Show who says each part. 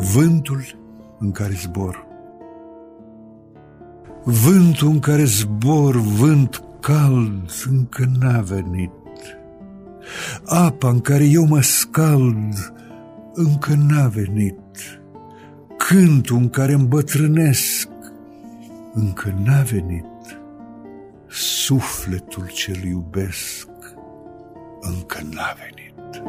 Speaker 1: Vântul în care zbor Vântul în care zbor, vânt cald, încă n-a venit. Apa în care eu mă scald, încă n-a venit. Cântul în care îmbătrânesc, încă n-a venit. Sufletul ce-l iubesc, încă n-a venit.